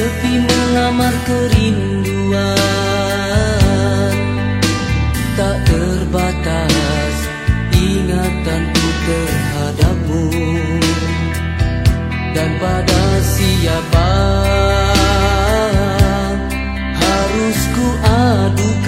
sepi mengamar kerinduan. Tak terbatas ingatanku terhadapmu. Dan pada siapa harus ku aduk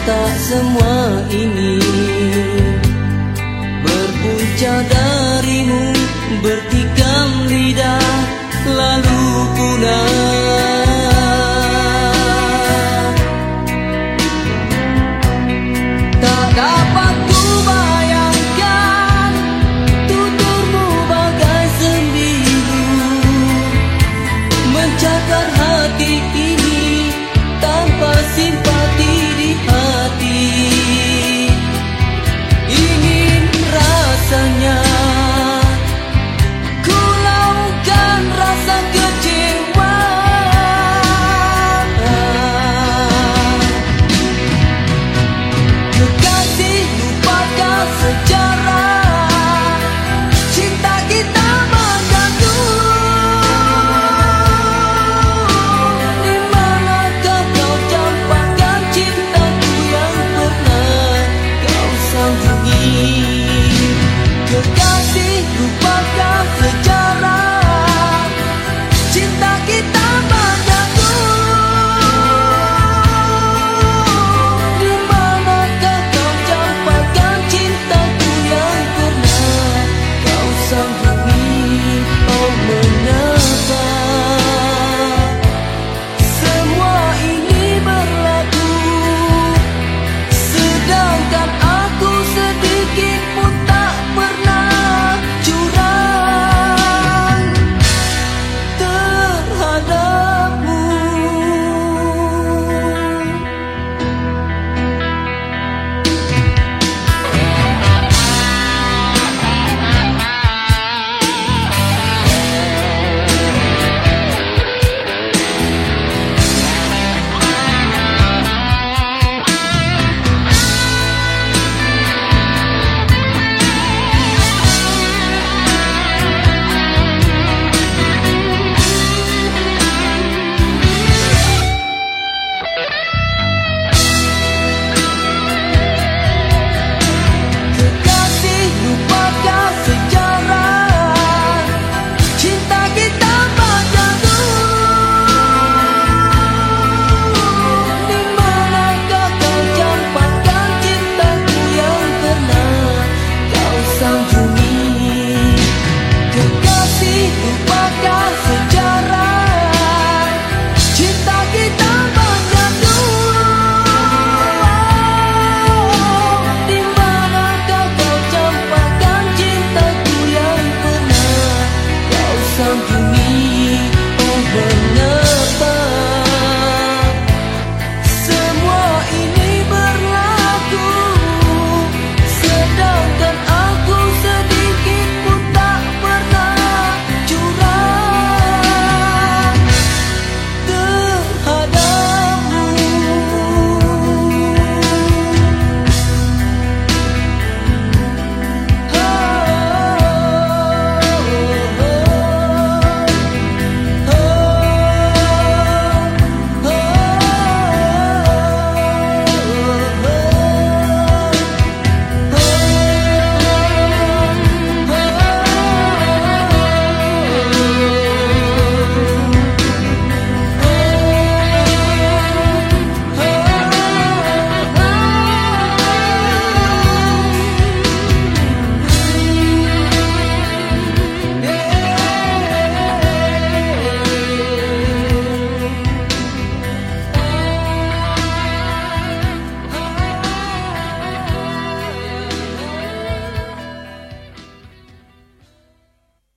Retak semua ini Berpunca darimu Bertikam lidah Lalu